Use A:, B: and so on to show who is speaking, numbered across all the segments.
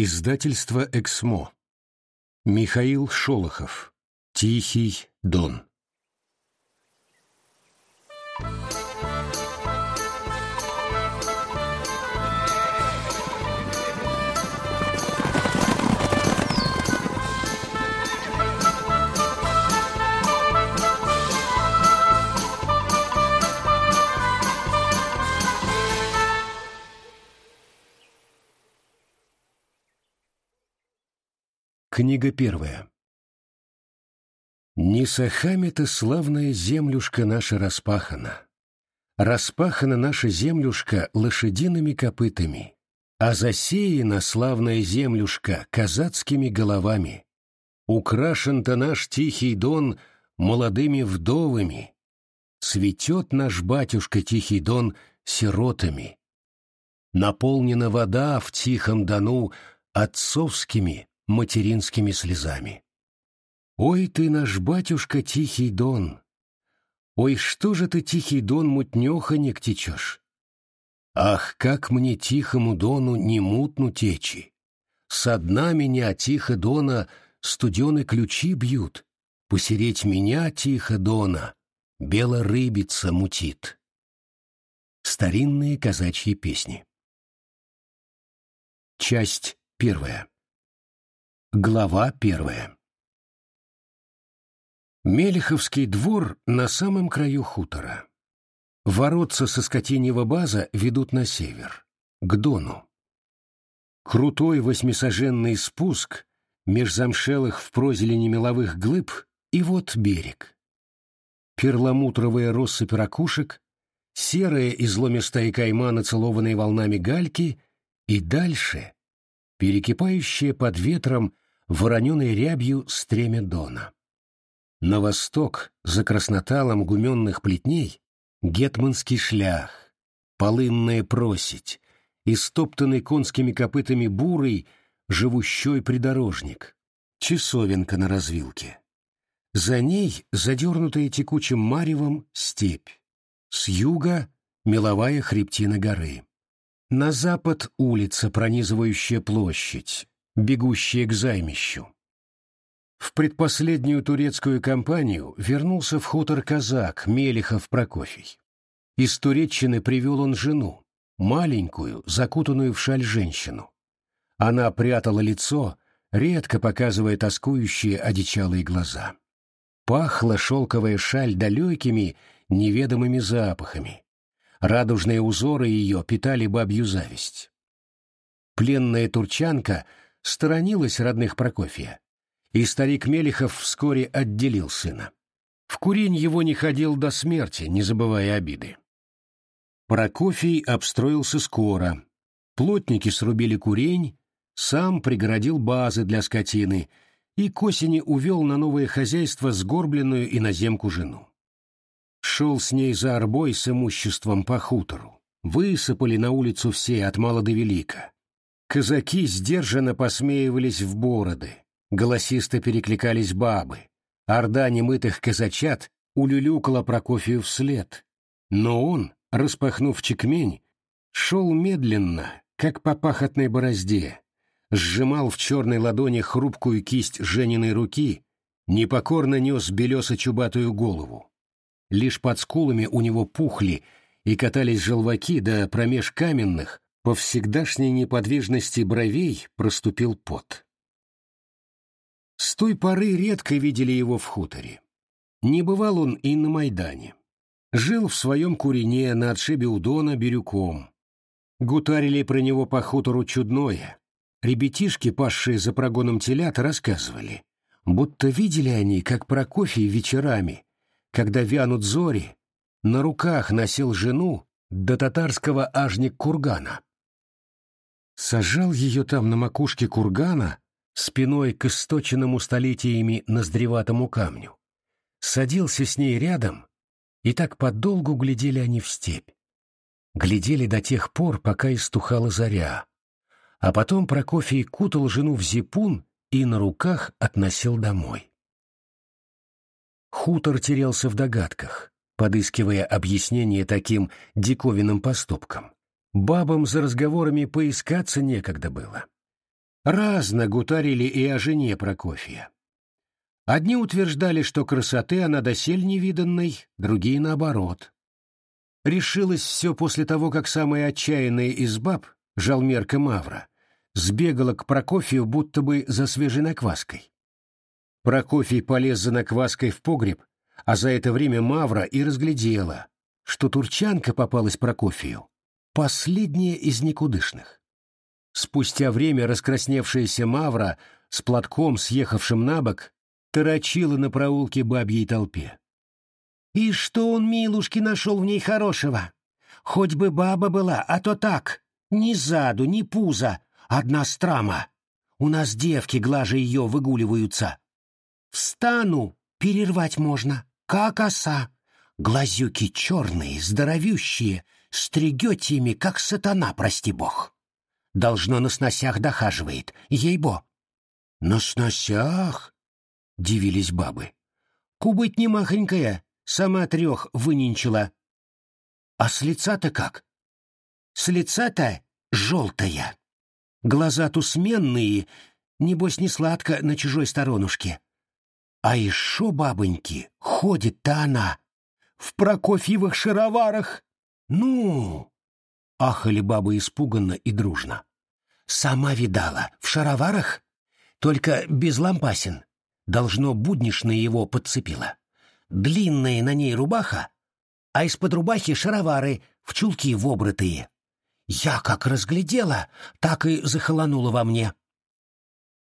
A: Издательство «Эксмо». Михаил Шолохов. Тихий Дон. Книга первая. Не сахами-то славная землюшка наша распахана. Распахана наша землюшка лошадиными копытами, а засеяна славная землюшка казацкими головами. Украшен-то наш тихий дон молодыми вдовами. Цветет наш батюшка тихий дон сиротами. Наполнена вода в тихом дону отцовскими, материнскими слезами. «Ой ты наш батюшка Тихий Дон! Ой, что же ты, Тихий Дон, мутнеханек течешь? Ах, как мне Тихому Дону не мутну течи! Со дна меня, Тихо Дона, студены ключи бьют, посереть меня, Тихо Дона, белорыбица мутит». Старинные казачьи песни. Часть первая. Глава первая Мелеховский двор на самом краю хутора. Воротца со скотиньего база ведут на север, к Дону. Крутой восьмисоженный спуск меж замшелых в прозелени меловых глыб, и вот берег. Перламутровая россыпь ракушек, серая изломистая кайма, нацелованные волнами гальки, и дальше — перекипающее под ветром вороненой рябью стремя Дона. На восток, за красноталом гуменных плетней, гетманский шлях, полынная просить, истоптанный конскими копытами бурый, живущой придорожник, часовенка на развилке. За ней, задернутая текучим маревом, степь. С юга — меловая хребтина горы. На запад улица, пронизывающая площадь, бегущая к займищу. В предпоследнюю турецкую кампанию вернулся в хутор казак Мелехов Прокофий. Из Туреччины привел он жену, маленькую, закутанную в шаль женщину. Она прятала лицо, редко показывая тоскующие одичалые глаза. Пахла шелковая шаль далекими, неведомыми запахами, Радужные узоры ее питали бабью зависть. Пленная турчанка сторонилась родных Прокофия, и старик Мелехов вскоре отделил сына. В курень его не ходил до смерти, не забывая обиды. Прокофий обстроился скоро. Плотники срубили курень, сам пригородил базы для скотины и к осени увел на новое хозяйство сгорбленную иноземку жену шел с ней за арбой с имуществом по хутору. Высыпали на улицу все, от мала до велика. Казаки сдержанно посмеивались в бороды, голосисто перекликались бабы. Орда немытых казачат улюлюкала Прокофию вслед. Но он, распахнув чекмень, шел медленно, как по пахотной борозде, сжимал в черной ладони хрупкую кисть Жениной руки, непокорно нес белесо-чубатую голову. Лишь под скулами у него пухли и катались желваки, да промеж каменных, по всегдашней неподвижности бровей проступил пот. С той поры редко видели его в хуторе. Не бывал он и на Майдане. Жил в своем курине на отшибе у Дона Бирюком. Гутарили про него по хутору чудное. Ребятишки, пасшие за прогоном телят, рассказывали, будто видели они, как Прокофий вечерами когда вянут зори, на руках носил жену до татарского ажник кургана. Сажал ее там на макушке кургана, спиной к источенному столетиями ноздреватому камню. Садился с ней рядом, и так подолгу глядели они в степь. Глядели до тех пор, пока истухала заря. А потом Прокофий кутал жену в зипун и на руках относил домой. Хутор терялся в догадках, подыскивая объяснение таким диковинным поступкам. Бабам за разговорами поискаться некогда было. Разно гутарили и о жене Прокофья. Одни утверждали, что красоты она досель невиданной, другие наоборот. Решилось все после того, как самая отчаянная из баб, жалмерка Мавра, сбегала к Прокофию будто бы за свежей накваской. Прокофий полез за накваской в погреб, а за это время Мавра и разглядела, что турчанка попалась Прокофию, последняя из никудышных. Спустя время раскрасневшаяся Мавра с платком, съехавшим на бок, торочила на проулке бабьей толпе. «И что он, милушки, нашел в ней хорошего? Хоть бы баба была, а то так, ни заду, ни пуза, одна страма. У нас девки глаже ее выгуливаются. Встану, перервать можно, как оса. Глазюки черные, здоровющие, стригете ими, как сатана, прости бог. Должно на сносях дохаживает, ей-бо. На сносях? — дивились бабы. Кубыть не махонькая, сама трех выненчила. А с лица-то как? С лица-то желтая. Глаза тусменные, небось не сладко на чужой сторонушке. А еще, бабоньки, ходит-то она в Прокофьевых шароварах. Ну, ахали бабы испуганно и дружно. Сама видала, в шароварах, только без лампасин. Должно, буднишное его подцепило. Длинная на ней рубаха, а из-под рубахи шаровары в чулки вобрытые. Я как разглядела, так и захолонула во мне.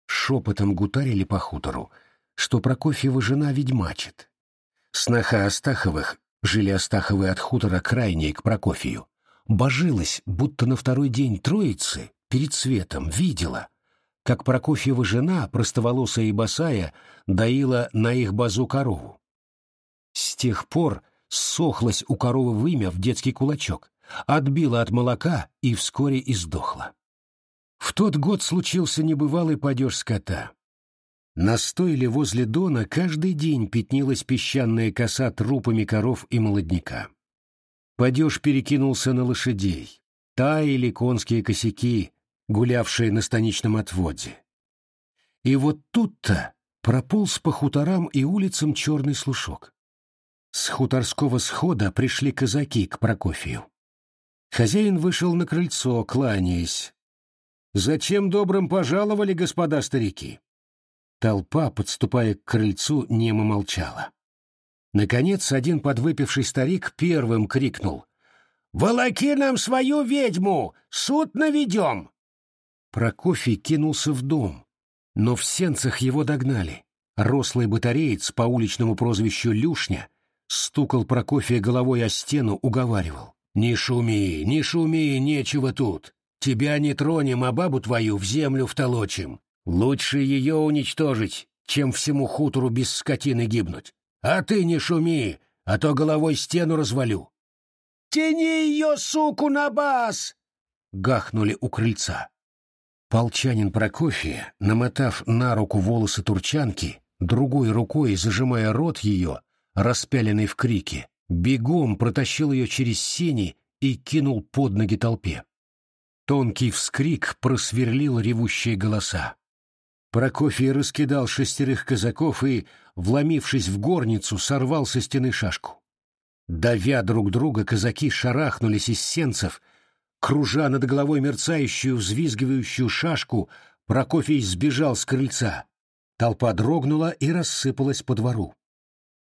A: Шепотом гутарили по хутору, что Прокофьева жена ведьмачит. Сноха Астаховых, жили Астаховы от хутора крайней к Прокофию, божилась, будто на второй день Троицы, перед светом, видела, как Прокофьева жена, простоволосая и босая, доила на их базу корову. С тех пор сохлась у коровы вымя в детский кулачок, отбила от молока и вскоре издохла. В тот год случился небывалый падеж скота. На стойле возле дона каждый день пятнилась песчаная коса трупами коров и молодняка. Падеж перекинулся на лошадей. Таяли конские косяки, гулявшие на станичном отводе. И вот тут-то прополз по хуторам и улицам черный слушок. С хуторского схода пришли казаки к Прокофию. Хозяин вышел на крыльцо, кланяясь. «Зачем добрым пожаловали, господа старики?» Толпа, подступая к крыльцу, немо молчала. Наконец, один подвыпивший старик первым крикнул. «Волоки нам свою ведьму! Суд наведем!» Прокофий кинулся в дом, но в сенцах его догнали. Рослый батареец по уличному прозвищу Люшня стукал Прокофия головой о стену, уговаривал. «Не шуми, не шуми, нечего тут. Тебя не тронем, а бабу твою в землю втолочим. Лучше ее уничтожить, чем всему хутору без скотины гибнуть. А ты не шуми, а то головой стену развалю». «Тяни ее, суку, на бас!» — гахнули у крыльца. Полчанин Прокофия, намотав на руку волосы турчанки, другой рукой зажимая рот ее, распяленный в крике, бегом протащил ее через сени и кинул под ноги толпе. Тонкий вскрик просверлил ревущие голоса. Прокофий раскидал шестерых казаков и, вломившись в горницу, сорвал со стены шашку. Давя друг друга, казаки шарахнулись из сенцев — Кружа над головой мерцающую, взвизгивающую шашку, Прокофий сбежал с крыльца. Толпа дрогнула и рассыпалась по двору.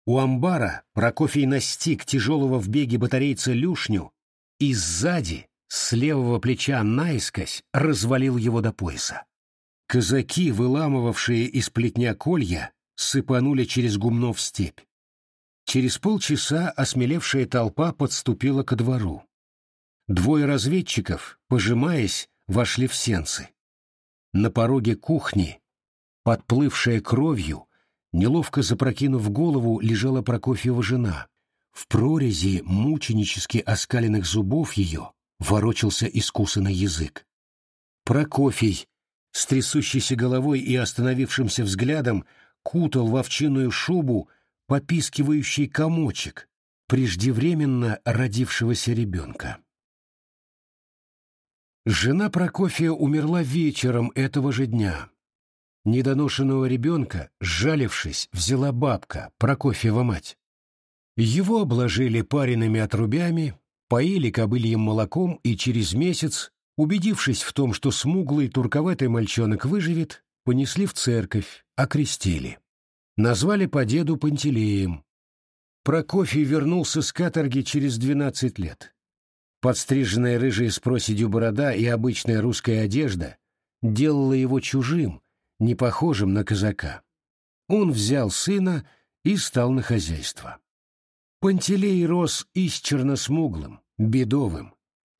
A: У амбара Прокофий настиг тяжелого в беге батарейца Люшню и сзади, с левого плеча наискось, развалил его до пояса. Казаки, выламывавшие из плетня колья, сыпанули через гумно в степь. Через полчаса осмелевшая толпа подступила ко двору. Двое разведчиков, пожимаясь, вошли в сенцы. На пороге кухни, подплывшая кровью, неловко запрокинув голову, лежала Прокофьева жена. В прорези мученически оскаленных зубов ее ворочался искусанный язык. Прокофий, с трясущейся головой и остановившимся взглядом, кутал в овчинную шубу попискивающий комочек преждевременно родившегося ребенка. Жена Прокофия умерла вечером этого же дня. Недоношенного ребенка, сжалившись, взяла бабка, Прокофьева мать. Его обложили пареными отрубями, поили кобыльем молоком и через месяц, убедившись в том, что смуглый турковатый мальчонок выживет, понесли в церковь, окрестили. Назвали по деду Пантелеем. Прокофий вернулся с каторги через двенадцать лет. Подстриженная рыжая с проседью борода и обычная русская одежда делала его чужим, не похожим на казака. Он взял сына и стал на хозяйство. Пантелей рос исчерно смуглым, бедовым.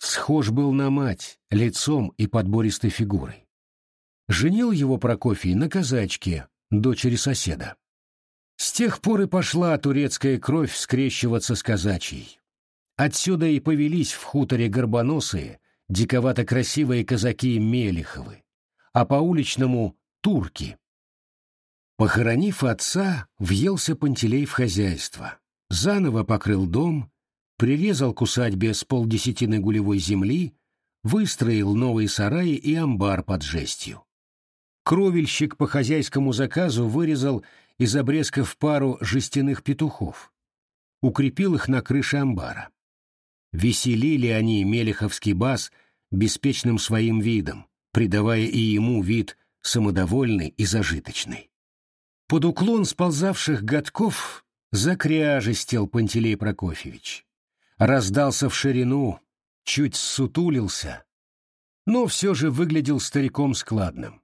A: Схож был на мать, лицом и подбористой фигурой. Женил его Прокофий на казачке, дочери соседа. С тех пор и пошла турецкая кровь скрещиваться с казачьей. Отсюда и повелись в хуторе горбоносые, диковато красивые казаки Мелиховы, а по-уличному турки. Похоронив отца, въелся Пантелей в хозяйство, заново покрыл дом, прирезал к усадьбе с полдесятины гулевой земли, выстроил новые сараи и амбар под жестью. Кровельщик по хозяйскому заказу вырезал из обрезков пару жестяных петухов, укрепил их на крыше амбара. Веселили они Мелеховский бас беспечным своим видом, придавая и ему вид самодовольный и зажиточный. Под уклон сползавших годков закряжестел Пантелей Прокофьевич. Раздался в ширину, чуть сутулился, но все же выглядел стариком складным.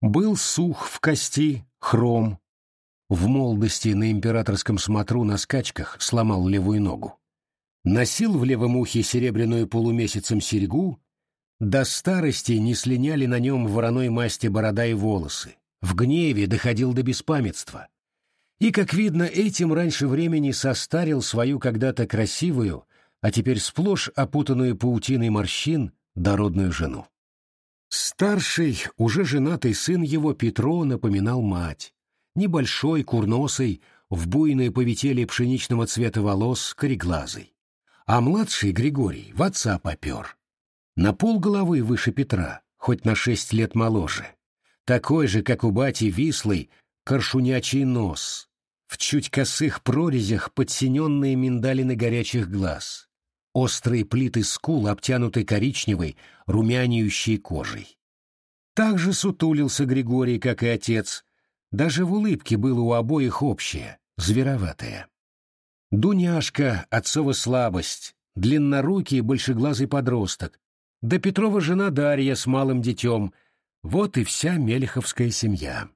A: Был сух в кости, хром. В молодости на императорском смотру на скачках сломал левую ногу. Носил в левом ухе серебряную полумесяцем серьгу, до старости не слиняли на нем вороной масти борода и волосы. В гневе доходил до беспамятства. И, как видно, этим раньше времени состарил свою когда-то красивую, а теперь сплошь опутанную паутиной морщин, дородную жену. Старший, уже женатый сын его, Петро, напоминал мать. Небольшой, курносый, в буйной повители пшеничного цвета волос, кореглазый. А младший, Григорий, в отца попер на пол головы выше Петра, хоть на шесть лет моложе. Такой же, как у бати Вислый, коршунячий нос, в чуть косых прорезях подсиненные миндалины горячих глаз, острые плиты скул, обтянутой коричневой, румянеющей кожей. Так же сутулился Григорий, как и отец, даже в улыбке было у обоих общее, звероватое. Дуняшка, отцова слабость, длиннорукий большеглазый подросток, да Петрова жена Дарья с малым детем. Вот и вся Мелеховская семья.